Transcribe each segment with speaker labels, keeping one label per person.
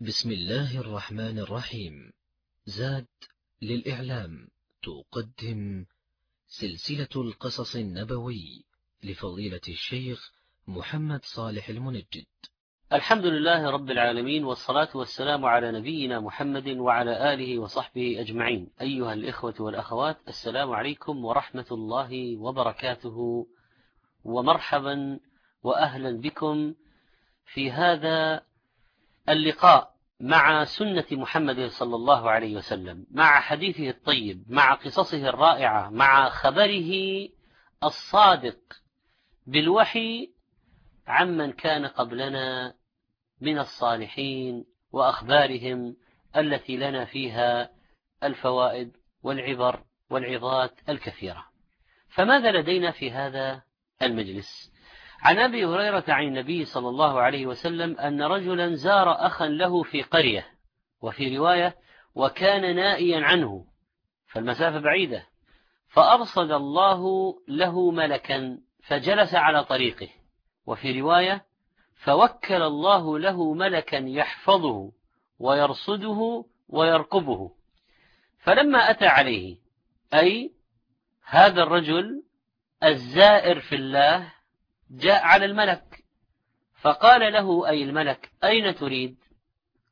Speaker 1: بسم الله الرحمن الرحيم. زاد للإعلام. تقدم سلسلة القصص النبوي لفضيلة الشيخ محمد صالح المنجد.
Speaker 2: الحمد لله رب العالمين والصلاة والسلام على نبينا محمد وعلى آله وصحبه أجمعين. أيها الإخوة والأخوات السلام عليكم ورحمة الله وبركاته. ومرحبا وأهلا بكم في هذا اللقاء مع سنة محمد صلى الله عليه وسلم مع حديثه الطيب مع قصصه الرائعة مع خبره الصادق بالوحي عمن كان قبلنا من الصالحين وأخبارهم التي لنا فيها الفوائد والعبر والعظات الكثيرة. فماذا لدينا في هذا المجلس؟ عن أبي هريرة عن النبي صلى الله عليه وسلم أن رجلا زار أخا له في قرية وفي رواية وكان نائيا عنه فالمسافة بعيدة فأرصد الله له ملكا فجلس على طريقه وفي رواية فوكل الله له ملكا يحفظه ويرصده ويرقبه. فلما أتى عليه أي هذا الرجل الزائر في الله جاء على الملك. فقال له أي الملك أين تريد؟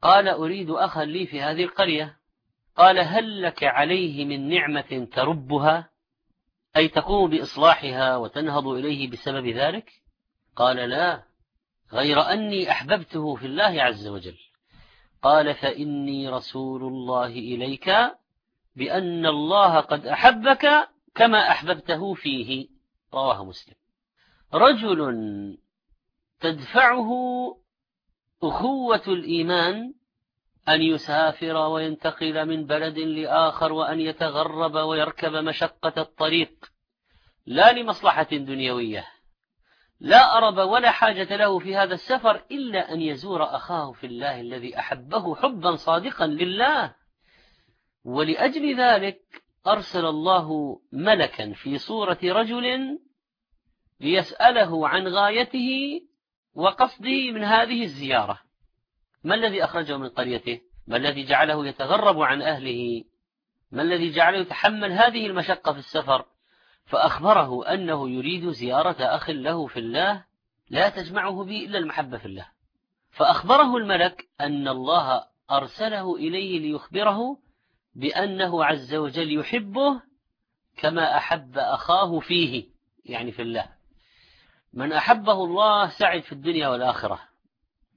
Speaker 2: قال أريد أخا لي في هذه القرية. قال هل لك عليه من نعمة تربها؟ أي تقوم بإصلاحها وتنهض إليه بسبب ذلك؟ قال لا غير أني أحببته في الله عز وجل. قال فإني رسول الله إليك بأن الله قد أحبك كما أحببته فيه. رواه مسلم. رجل تدفعه أخوة الإيمان أن يسافر وينتقل من بلد لآخر وأن يتغرب ويركب مشقة الطريق. لا لمصلحة دنيوية. لا أرب ولا حاجة له في هذا السفر إلا أن يزور أخاه في الله الذي أحبه حبا صادقا لله. ولأجل ذلك أرسل الله ملكا في صورة رجل ليسأله عن غايته وقصده من هذه الزيارة. ما الذي أخرجه من قريته؟ ما الذي جعله يتغرب عن أهله؟ ما الذي جعله يتحمل هذه المشقة في السفر؟ فأخبره أنه يريد زيارة أخ له في الله لا تجمعه به إلا المحبة في الله. فأخبره الملك أن الله أرسله إليه ليخبره بأنه عز وجل يحبه كما أحب أخاه فيه يعني في الله. من أحبه الله سعد في الدنيا والآخرة.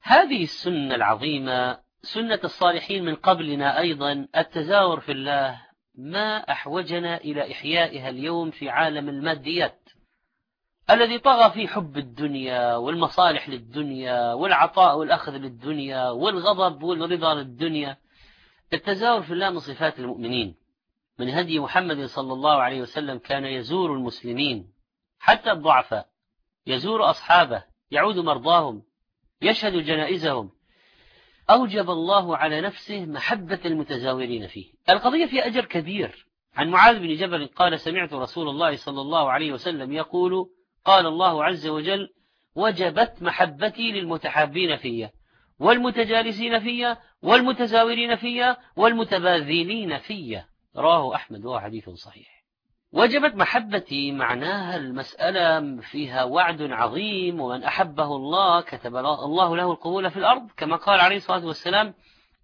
Speaker 2: هذه السنة العظيمة سنة الصالحين من قبلنا أيضا التزاور في الله ما أحوجنا إلى إحيائها اليوم في عالم الماديات الذي طغى فيه حب الدنيا والمصالح للدنيا والعطاء والأخذ للدنيا والغضب والرضا للدنيا. التزاور في الله من صفات المؤمنين. من هدي محمد صلى الله عليه وسلم كان يزور المسلمين حتى الضعفاء. يزور أصحابه يعود مرضاهم يشهد جنائزهم. أوجب الله على نفسه محبة المتزاورين فيه. القضية في أجر كبير. عن معاذ بن جبل قال سمعت رسول الله صلى الله عليه وسلم يقول قال الله عز وجل وجبت محبتي للمتحابين فيا والمتجالسين فيا والمتزاورين فيا والمتباذلين فيا رواه أحمد وهو حديث صحيح. وجبت محبتي معناها المسألة فيها وعد عظيم ومن أحبه الله كتب الله له القبول في الأرض. كما قال عليه الصلاة والسلام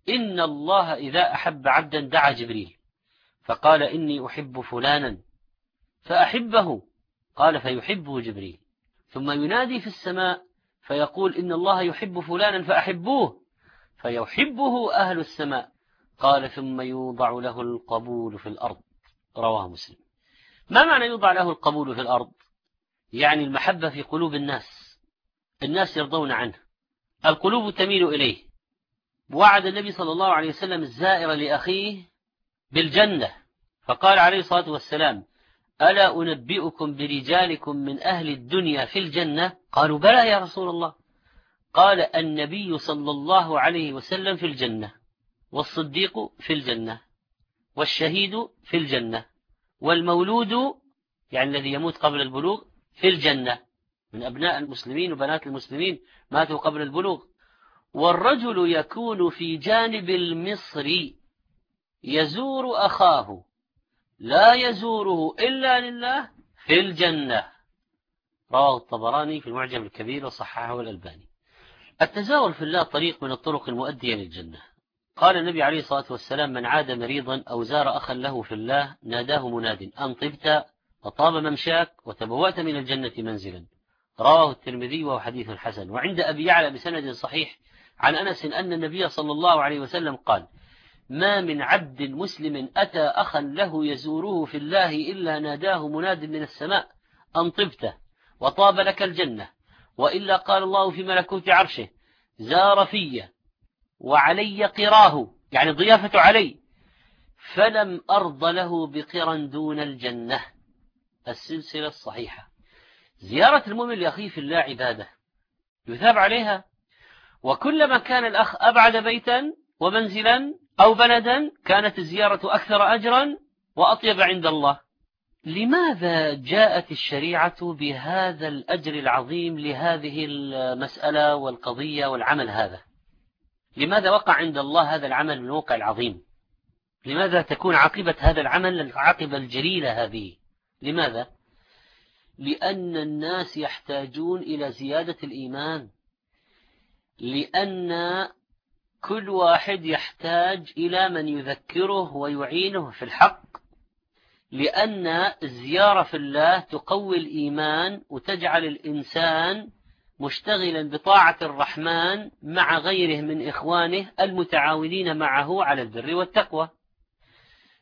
Speaker 2: إن الله إذا أحب عبدا دعا جبريل. فقال إني أحب فلانا فأحبه. قال فيحبه جبريل. ثم ينادي في السماء فيقول إن الله يحب فلانا فأحبوه فيحبه أهل السماء. قال ثم يوضع له القبول في الأرض. رواه مسلم. ما معنى يوضع له القبول في الأرض؟ يعني المحبة في قلوب الناس. الناس يرضون عنه. القلوب تميل إليه. وعد النبي صلى الله عليه وسلم الزائر لأخيه بالجنة. فقال عليه الصلاة والسلام ألا أنبئكم برجالكم من أهل الدنيا في الجنة؟ قالوا بلى يا رسول الله. قال النبي صلى الله عليه وسلم في الجنة والصديق في الجنة والشهيد في الجنة. والمولود يعني الذي يموت قبل البلوغ في الجنة. من أبناء المسلمين وبنات المسلمين ماتوا قبل البلوغ. والرجل يكون في جانب المصر. يزور أخاه. لا يزوره إلا لله في الجنة. رواه الطبراني في المعجم الكبير وصححه الألباني. التزاور في الله طريق من الطرق المؤدية للجنة. قال النبي عليه الصلاة والسلام من عاد مريضا أو زار أخا له في الله ناداه مناد أن طبت وطاب ممشاك وتبوأت من الجنة منزلا رواه الترمذي وهو حديث حسن. وعند أبي يعلى بسند صحيح عن أنس أن النبي صلى الله عليه وسلم قال ما من عبد مسلم أتى أخا له يزوره في الله إلا ناداه مناد من السماء أن طبت وطاب لك الجنة وإلا قال الله في ملكوت عرشه زار في وعلي قراه يعني ضيافة علي. فلم أرض له بقرا دون الجنة. السلسلة الصحيحة. زيارة المؤمن لأخيه في الله عبادة. يثاب عليها. وكلما كان الأخ أبعد بيتا ومنزلا أو بلدا كانت الزيارة أكثر أجرا وأطيب عند الله. لماذا جاءت الشريعة بهذا الأجر العظيم لهذه المسألة والقضية والعمل هذا؟ لماذا وقع عند الله هذا العمل من الوقع العظيم؟ لماذا تكون عاقبة هذا العمل العاقبة الجليلة هذه؟ لماذا؟ لأن الناس يحتاجون إلى زيادة الإيمان. لأن كل واحد يحتاج إلى من يذكره ويعينه في الحق. لأن الزيارة في الله تقوي الإيمان وتجعل الإنسان مشتغلا بطاعة الرحمن مع غيره من إخوانه المتعاونين معه على البر والتقوى.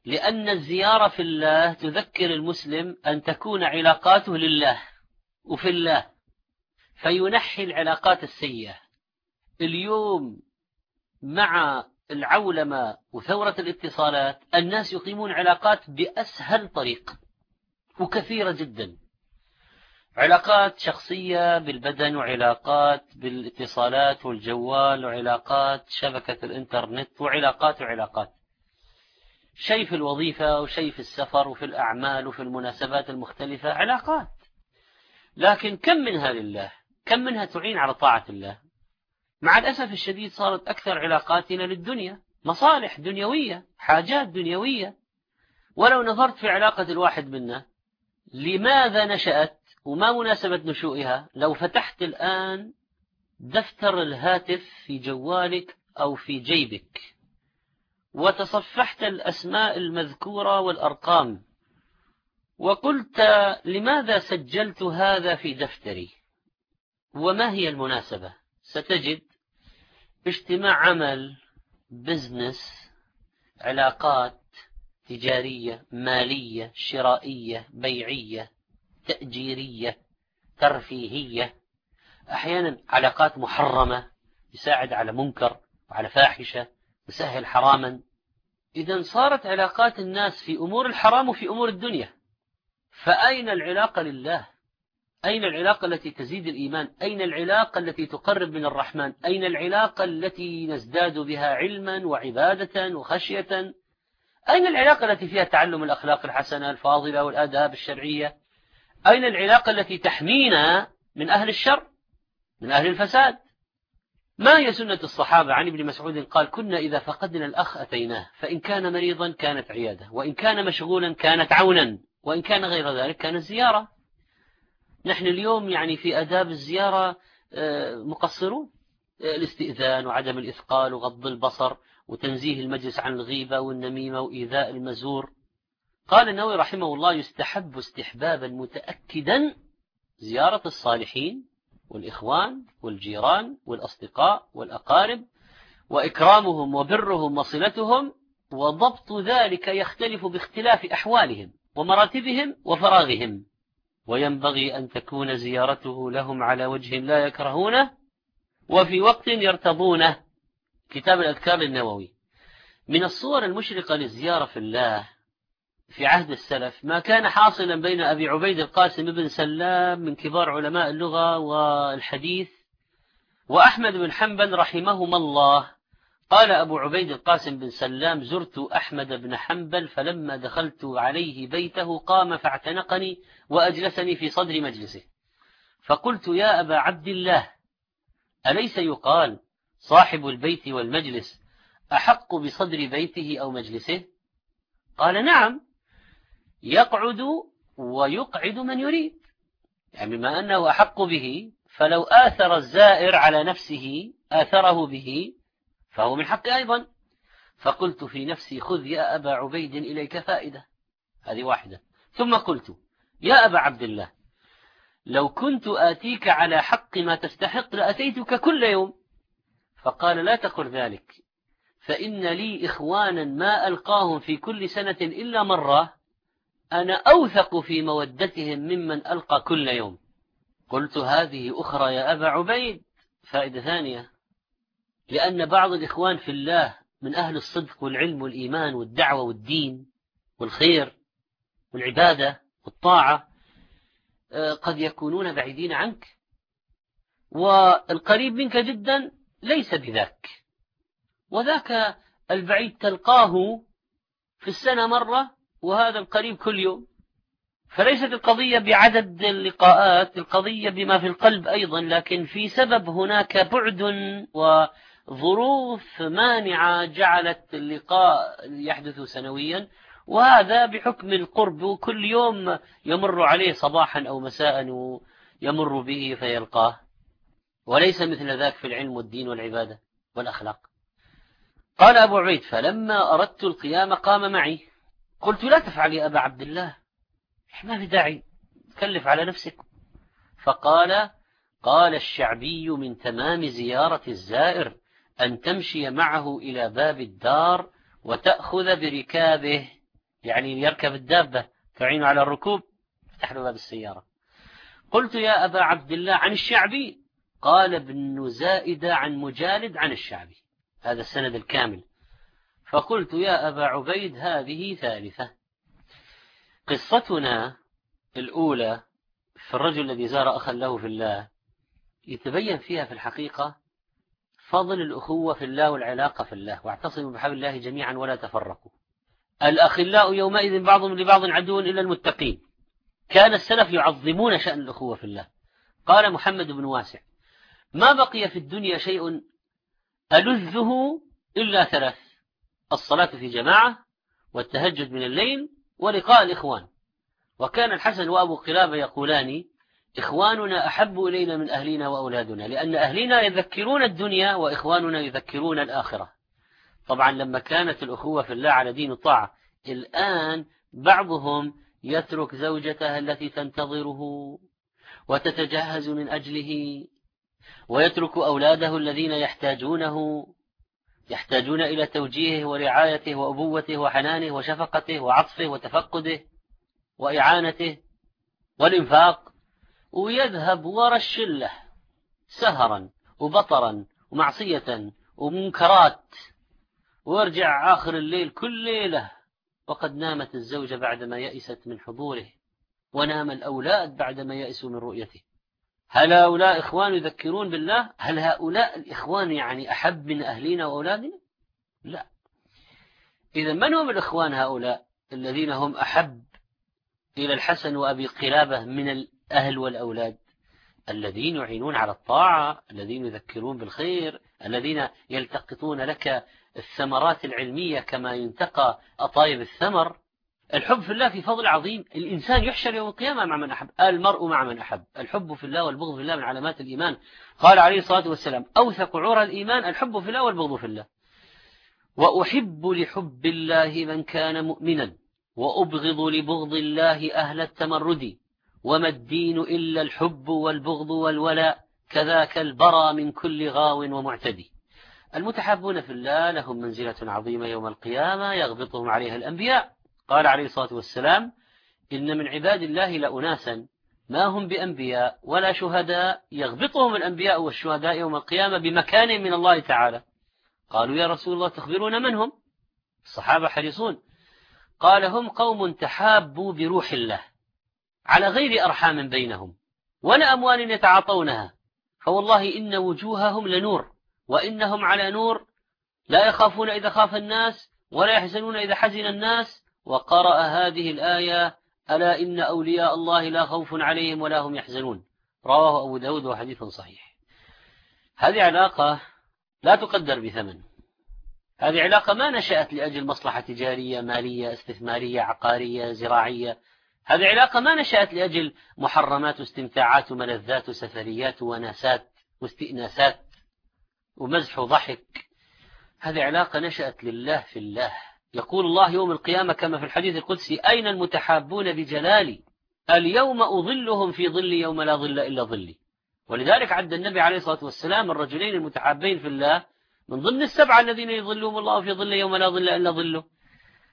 Speaker 2: لأن الزيارة في الله تذكر المسلم أن تكون علاقاته لله وفي الله فينحي العلاقات السيئة. اليوم مع العولمة وثورة الاتصالات الناس يقيمون علاقات بأسهل طريق وكثيرة جدا. علاقات شخصية بالبدن وعلاقات بالاتصالات والجوال وعلاقات شبكة الإنترنت وعلاقات وعلاقات. شيء في الوظيفة وشيء في السفر وفي الأعمال وفي المناسبات المختلفة علاقات. لكن كم منها لله؟ كم منها تعين على طاعة الله؟ مع الأسف الشديد صارت أكثر علاقاتنا للدنيا. مصالح دنيوية حاجات دنيوية. ولو نظرت في علاقة الواحد منا لماذا نشأت وما مناسبة نشوئها لو فتحت الآن دفتر الهاتف في جوالك أو في جيبك وتصفحت الأسماء المذكورة والأرقام وقلت لماذا سجلت هذا في دفتري؟ وما هي المناسبة؟ ستجد اجتماع عمل بزنس علاقات تجارية مالية شرائية بيعية. تأجيرية ترفيهية أحيانا علاقات محرمة يساعد على منكر وعلى فاحشة يسهل حراما. إذا صارت علاقات الناس في أمور الحرام وفي أمور الدنيا فأين العلاقة لله؟ أين العلاقة التي تزيد الإيمان؟ أين العلاقة التي تقرب من الرحمن؟ أين العلاقة التي نزداد بها علما وعبادة وخشية؟ أين العلاقة التي فيها تعلم الأخلاق الحسنة الفاضلة والآداب الشرعية؟ أين العلاقة التي تحمينا من أهل الشر؟ من أهل الفساد. ما هي سنة الصحابة؟ عن ابن مسعود قال كنا إذا فقدنا الأخ أتيناه فإن كان مريضا كانت عيادة وإن كان مشغولا كانت عونا وإن كان غير ذلك كانت زيارة. نحن اليوم يعني في أداب الزيارة آه، مقصرون. آه، الاستئذان وعدم الإثقال وغض البصر وتنزيه المجلس عن الغيبة والنميمة وإيذاء المزور. قال النووي رحمه الله يستحب استحبابا متأكدا زيارة الصالحين والإخوان والجيران والأصدقاء والأقارب وإكرامهم وبرهم وصلتهم وضبط ذلك يختلف باختلاف أحوالهم ومراتبهم وفراغهم. وينبغي أن تكون زيارته لهم على وجه لا يكرهونه وفي وقت يرتضونه. كتاب الأذكار النووي. من الصور المشرقة للزيارة في الله في عهد السلف. ما كان حاصلا بين أبي عبيد القاسم بن سلام من كبار علماء اللغة والحديث وأحمد بن حنبل رحمهما الله. قال أبو عبيد القاسم بن سلام زرت أحمد بن حنبل فلما دخلت عليه بيته قام فاعتنقني وأجلسني في صدر مجلسه. فقلت يا أبا عبد الله أليس يقال صاحب البيت والمجلس أحق بصدر بيته أو مجلسه؟ قال نعم يقعد ويقعد من يريد. يعني بما أنه أحق به فلو آثر الزائر على نفسه آثره به فهو من حقه أيضا. فقلت في نفسي خذ يا أبا عبيد إليك فائدة. هذه واحدة. ثم قلت يا أبا عبد الله لو كنت آتيك على حق ما تستحق لأتيتك كل يوم. فقال لا تقل ذلك فإن لي إخوانا ما ألقاهم في كل سنة إلا مرة. أنا أوثق في مودتهم ممن ألقى كل يوم. قلت هذه أخرى يا أبا عبيد. فائدة ثانية لأن بعض الإخوان في الله من أهل الصدق والعلم والإيمان والدعوة والدين والخير والعبادة والطاعة آه، قد يكونون بعيدين عنك. والقريب منك جدا ليس بذاك. وذاك البعيد تلقاه في السنة مرة وهذا القريب كل يوم. فليست القضية بعدد اللقاءات القضية بما في القلب أيضا لكن في سبب هناك بعد وظروف مانعة جعلت اللقاء يحدث سنويا. وهذا بحكم القرب وكل يوم يمر عليه صباحا أو مساء يمر به فيلقاه. وليس مثل ذاك في العلم والدين والعبادة والأخلاق. قال أبو عبيد فلما أردت القيام قام معي. قلت لا تفعل يا أبا عبد الله. ما في داعي. تكلف على نفسك. فقال قال الشعبي من تمام زيارة الزائر أن تمشي معه إلى باب الدار وتأخذ بركابه. يعني يركب الدابة تعين على الركوب. افتح له باب السيارة. قلت يا أبا عبد الله عن الشعبي. قال ابن زائدة عن مجالد عن الشعبي. هذا السند الكامل. فقلت يا أبا عبيد هذه ثالثة. قصتنا الأولى في الرجل الذي زار أخا له في الله يتبين فيها في الحقيقة فضل الأخوة في الله والعلاقة في الله واعتصموا بحبل الله جميعا ولا تفرقوا. الأخلاء يومئذ بعضهم لبعض عدو إلا المتقين. كان السلف يعظمون شأن الأخوة في الله. قال محمد بن واسع ما بقي في الدنيا شيء ألذه إلا ثلاث الصلاة في جماعة والتهجد من الليل ولقاء الإخوان. وكان الحسن وأبو قلابة يقولان إخواننا أحب إلينا من أهلنا وأولادنا لأن أهلنا يذكرون الدنيا وإخواننا يذكرون الآخرة. طبعا لما كانت الأخوة في الله على دين الطاعة الآن بعضهم يترك زوجته التي تنتظره وتتجهز من أجله ويترك أولاده الذين يحتاجونه يحتاجون إلى توجيهه ورعايته وأبوته وحنانه وشفقته وعطفه وتفقده وإعانته والإنفاق ويذهب ورا الشلة سهرا وبطرا ومعصية ومنكرات. ويرجع آخر الليل كل ليلة. وقد نامت الزوجة بعدما يئست من حضوره ونام الأولاد بعدما يئسوا من رؤيته. هل هؤلاء إخوان يذكرون بالله؟ هل هؤلاء الإخوان يعني أحب من أهلنا وأولادنا؟ لا. إذا من هم الإخوان هؤلاء الذين هم أحب إلى الحسن وأبي قلابة من الأهل والأولاد؟ الذين يعينون على الطاعة الذين يذكرون بالخير الذين يلتقطون لك الثمرات العلمية كما ينتقى أطايب الثمر؟ الحب في الله في فضل عظيم. الإنسان يحشر يوم القيامة مع من أحب المرء مع من أحب. الحب في الله والبغض في الله من علامات الإيمان. قال عليه الصلاة والسلام أوثق عرى الإيمان الحب في الله والبغض في الله. وأحب لحب الله من كان مؤمنا وأبغض لبغض الله أهل التمرد. وما الدين إلا الحب والبغض والولاء كذاك البرى من كل غاو ومعتدي. المتحابون في الله لهم منزلة عظيمة يوم القيامة يغبطهم عليها الأنبياء. قال عليه الصلاة والسلام إن من عباد الله لأناسا ما هم بأنبياء ولا شهداء يغبطهم الأنبياء والشهداء يوم القيامة بمكان من الله تعالى. قالوا يا رسول الله تخبرون من هم؟ الصحابة حريصون. قال هم قوم تحابوا بروح الله على غير أرحام بينهم ولا أموال يتعاطونها فوالله إن وجوههم لنور وإنهم على نور لا يخافون إذا خاف الناس ولا يحزنون إذا حزن الناس وقرأ هذه الآية ألا إن أولياء الله لا خوف عليهم ولا هم يحزنون. رواه أبو داود وحديث صحيح. هذه علاقة لا تقدر بثمن. هذه علاقة ما نشأت لأجل مصلحة تجارية مالية استثمارية عقارية زراعية. هذه علاقة ما نشأت لأجل محرمات واستمتاعات وملذات وسفريات وناسات واستئناسات ومزح وضحك. هذه علاقة نشأت لله في الله. يقول الله يوم القيامة كما في الحديث القدسي أين المتحابون بجلالي؟ اليوم أظلهم في ظل يوم لا ظل إلا ظلي. ولذلك عد النبي عليه الصلاة والسلام الرجلين المتحابين في الله من ضمن السبعة الذين يظلهم الله في ظل يوم لا ظل إلا ظله.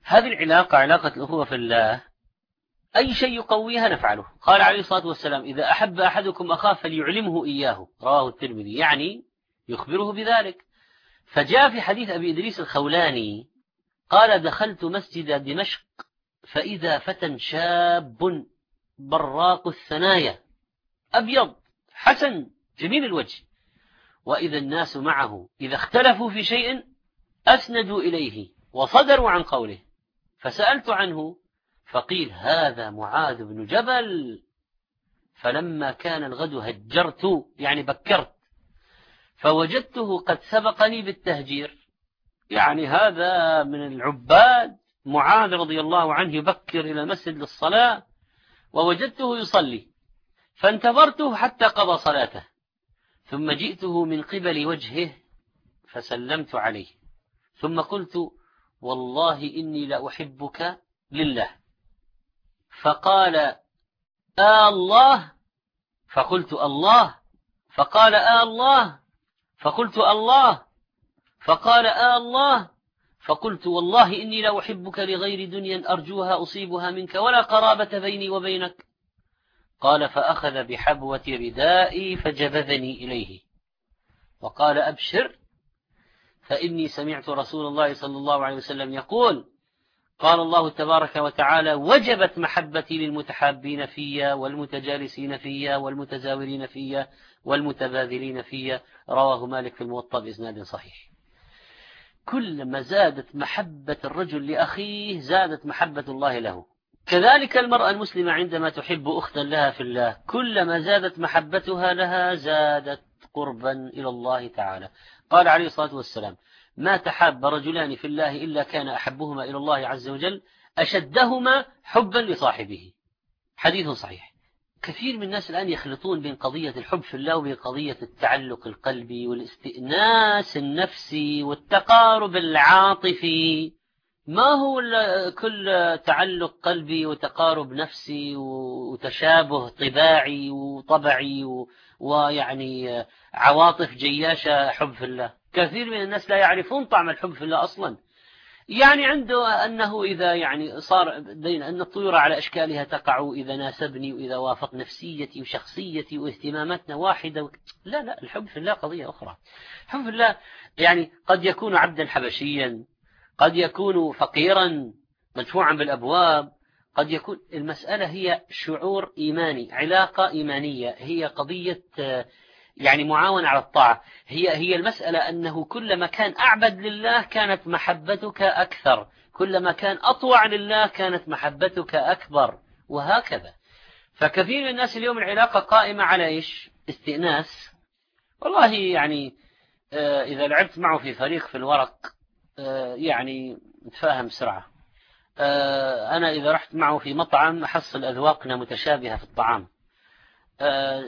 Speaker 2: هذه العلاقة علاقة الأخوة في الله أي شيء يقويها نفعله. قال عليه الصلاة والسلام إذا أحب أحدكم أخاه فليعلمه إياه. رواه الترمذي يعني يخبره بذلك. فجاء في حديث أبي إدريس الخولاني قال دخلت مسجد دمشق فإذا فتى شاب براق الثنايا أبيض حسن جميل الوجه. وإذا الناس معه إذا اختلفوا في شيء أسندوا إليه وصدروا عن قوله. فسألت عنه فقيل هذا معاذ بن جبل. فلما كان الغد هجرت يعني بكرت فوجدته قد سبقني بالتهجير. يعني هذا من العباد معاذ رضي الله عنه يبكر إلى المسجد للصلاة ووجدته يصلي فانتظرته حتى قضى صلاته ثم جئته من قبل وجهه فسلمت عليه ثم قلت والله إني لأحبك لله فقال آه الله فقلت الله فقال آه الله فقلت الله فقال آه الله. فقلت والله إني لأحبك لغير دنيا أرجوها أصيبها منك ولا قرابة بيني وبينك. قال فأخذ بحبوة ردائي فجبذني إليه. وقال أبشر. فإني سمعت رسول الله صلى الله عليه وسلم يقول قال الله تبارك وتعالى وجبت محبتي للمتحابين فيا والمتجالسين فيا والمتزاورين فيا والمتبادلين فيا. رواه مالك في الموطأ بإسناد صحيح. كلما زادت محبة الرجل لأخيه زادت محبة الله له. كذلك المرأة المسلمة عندما تحب أختا لها في الله كلما زادت محبتها لها زادت قربا إلى الله تعالى. قال عليه الصلاة والسلام ما تحاب رجلان في الله إلا كان أحبهما إلى الله عز وجل أشدهما حبا لصاحبه. حديث صحيح. كثير من الناس الآن يخلطون بين قضية الحب في الله وبين قضية التعلق القلبي والاستئناس النفسي والتقارب العاطفي. ما هو كل تعلق قلبي وتقارب نفسي وتشابه طباعي وطبعي ويعني عواطف جياشة حب في الله؟ كثير من الناس لا يعرفون طعم الحب في الله أصلا. يعني عنده أنه إذا يعني صار دين أن الطيور على أشكالها تقع إذا ناسبني وإذا وافق نفسيتي وشخصيتي واهتماماتنا واحدة و... لا لا الحب في الله قضية أخرى. الحب في الله يعني قد يكون عبدا حبشيا قد يكون فقيرا مدفوعا بالأبواب قد يكون المسألة هي شعور إيماني علاقة إيمانية هي قضية يعني معاونة على الطاعة. هي هي المسألة أنه كلما كان أعبد لله كانت محبتك أكثر. كلما كان أطوع لله كانت محبتك أكبر. وهكذا. فكثير من الناس اليوم العلاقة قائمة على إيش؟ استئناس. والله يعني آه، إذا لعبت معه في فريق في الورق آه، يعني نتفاهم بسرعة. آه، أنا إذا رحت معه في مطعم أحصل أذواقنا متشابهة في الطعام.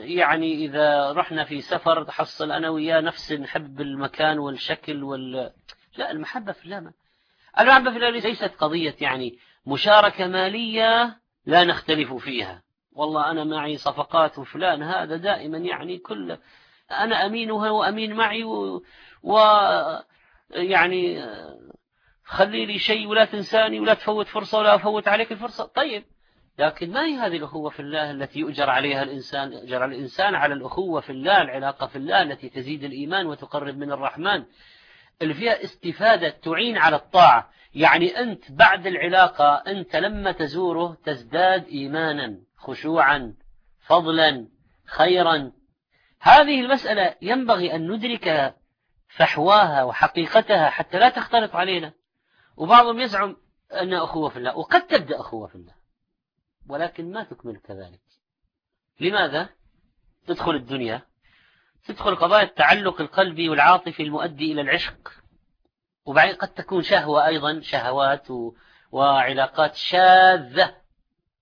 Speaker 2: يعني إذا رحنا في سفر تحصل أنا وياه نفس نحب المكان والشكل وال لا المحبة في الله. المحبة في الله ليست قضية يعني مشاركة مالية لا نختلف فيها والله أنا معي صفقات وفلان هذا دائما يعني كل أنا أمينها وأمين معي و, و... يعني خلي لي شيء ولا تنساني ولا تفوت فرصة ولا أفوت عليك الفرصة طيب لكن ما هي هذه الأخوة في الله التي يؤجر عليها الإنسان؟ يؤجر الإنسان على الأخوة في الله العلاقة في الله التي تزيد الإيمان وتقرب من الرحمن. اللي فيها استفادة تعين على الطاعة. يعني أنت بعد العلاقة أنت لما تزوره تزداد إيمانا خشوعا فضلا خيرا. هذه المسألة ينبغي أن ندرك فحواها وحقيقتها حتى لا تختلط علينا. وبعضهم يزعم أن أخوة في الله. وقد تبدأ أخوة في الله. ولكن ما تكمل كذلك. لماذا؟ تدخل الدنيا تدخل قضايا التعلق القلبي والعاطفي المؤدي إلى العشق. وبعدين قد تكون شهوة أيضا شهوات و... وعلاقات شاذة.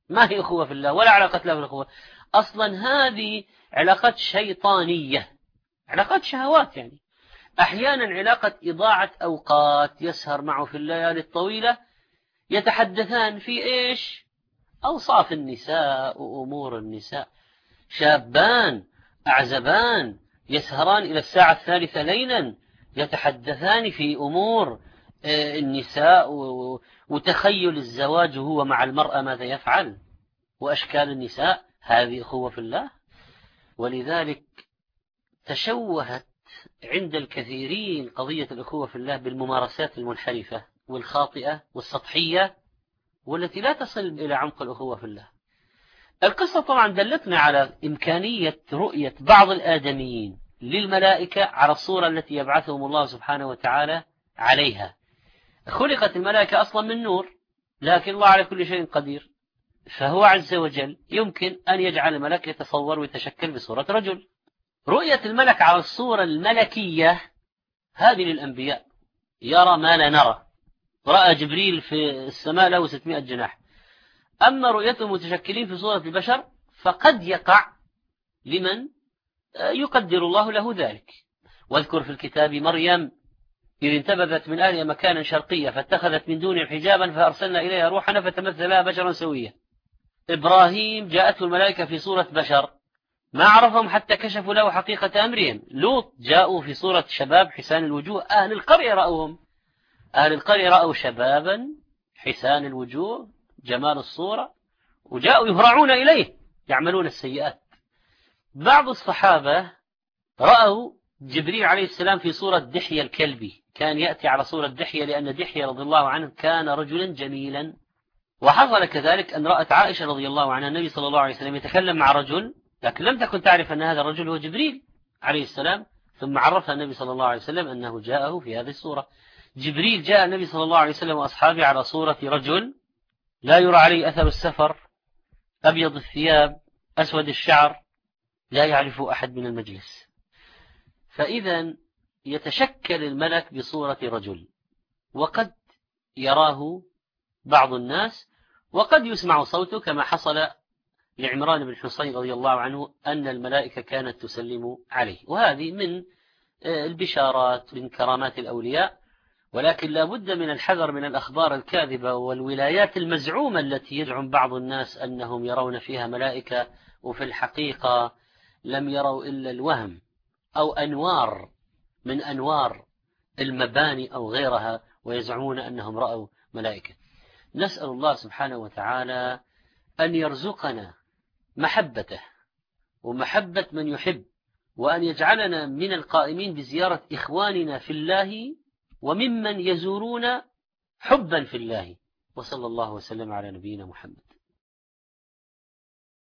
Speaker 2: ما هي أخوة في الله؟ ولا علاقة لا في الأخوة أصلا هذه علاقات شيطانية. علاقات شهوات يعني. أحيانا علاقة إضاعة أوقات يسهر معه في الليالي الطويلة يتحدثان في إيش؟ أوصاف النساء وأمور النساء. شابان أعزبان يسهران إلى الساعة الثالثة ليلا يتحدثان في أمور آه، النساء وتخيل الزواج هو مع المرأة ماذا يفعل؟ وأشكال النساء هذه أخوة في الله. ولذلك تشوهت عند الكثيرين قضية الأخوة في الله بالممارسات المنحرفة والخاطئة والسطحية. والتي لا تصل إلى عمق الأخوة في الله. القصة طبعا دلتنا على إمكانية رؤية بعض الآدميين للملائكة على الصورة التي يبعثهم الله سبحانه وتعالى عليها. خلقت الملائكة أصلا من نور لكن الله على كل شيء قدير. فهو عز وجل يمكن أن يجعل الملك يتصور ويتشكل بصورة رجل. رؤية الملك على الصورة الملكية هذه للأنبياء. يرى ما لا نرى. رأى جبريل في السماء له 600 جناح. أما رؤيته متشكلين في صورة البشر فقد يقع لمن؟ يقدر الله له ذلك. واذكر في الكتاب مريم إذ انتبذت من أهلها مكانا شرقيا فاتخذت من دونهم حجابا فأرسلنا إليها روحنا فتمثل لها بشرا سويا. إبراهيم جاءته الملائكة في صورة بشر. ما عرفهم حتى كشفوا له حقيقة أمرهم. لوط جاءوا في صورة شباب حسان الوجوه أهل القرية رأوهم. أهل القرية رأوا شبابا حسان الوجوه جمال الصورة وجاءوا يهرعون إليه يعملون السيئات. بعض الصحابة رأوا جبريل عليه السلام في صورة دحية الكلبي. كان يأتي على صورة دحية لأن دحية رضي الله عنه كان رجلا جميلا. وحصل كذلك أن رأت عائشة رضي الله عنها النبي صلى الله عليه وسلم يتكلم مع رجل لكن لم تكن تعرف أن هذا الرجل هو جبريل عليه السلام ثم عرفها النبي صلى الله عليه وسلم أنه جاءه في هذه الصورة. جبريل جاء النبي صلى الله عليه وسلم وأصحابه على صورة رجل لا يرى عليه أثر السفر أبيض الثياب أسود الشعر لا يعرف أحد من المجلس. فإذا يتشكل الملك بصورة رجل وقد يراه بعض الناس وقد يسمع صوته كما حصل لعمران بن حصين رضي الله عنه أن الملائكة كانت تسلم عليه. وهذه من آه، البشارات من كرامات الأولياء. ولكن لا بد من الحذر من الأخبار الكاذبة والولايات المزعومة التي يزعم بعض الناس أنهم يرون فيها ملائكة وفي الحقيقة لم يروا إلا الوهم أو أنوار من أنوار المباني أو غيرها ويزعمون أنهم رأوا ملائكة. نسأل الله سبحانه وتعالى أن يرزقنا محبته ومحبة من يحب وأن يجعلنا من القائمين بزيارة إخواننا في الله وممن يزورون حبا في الله. وصلى الله وسلم على نبينا محمد.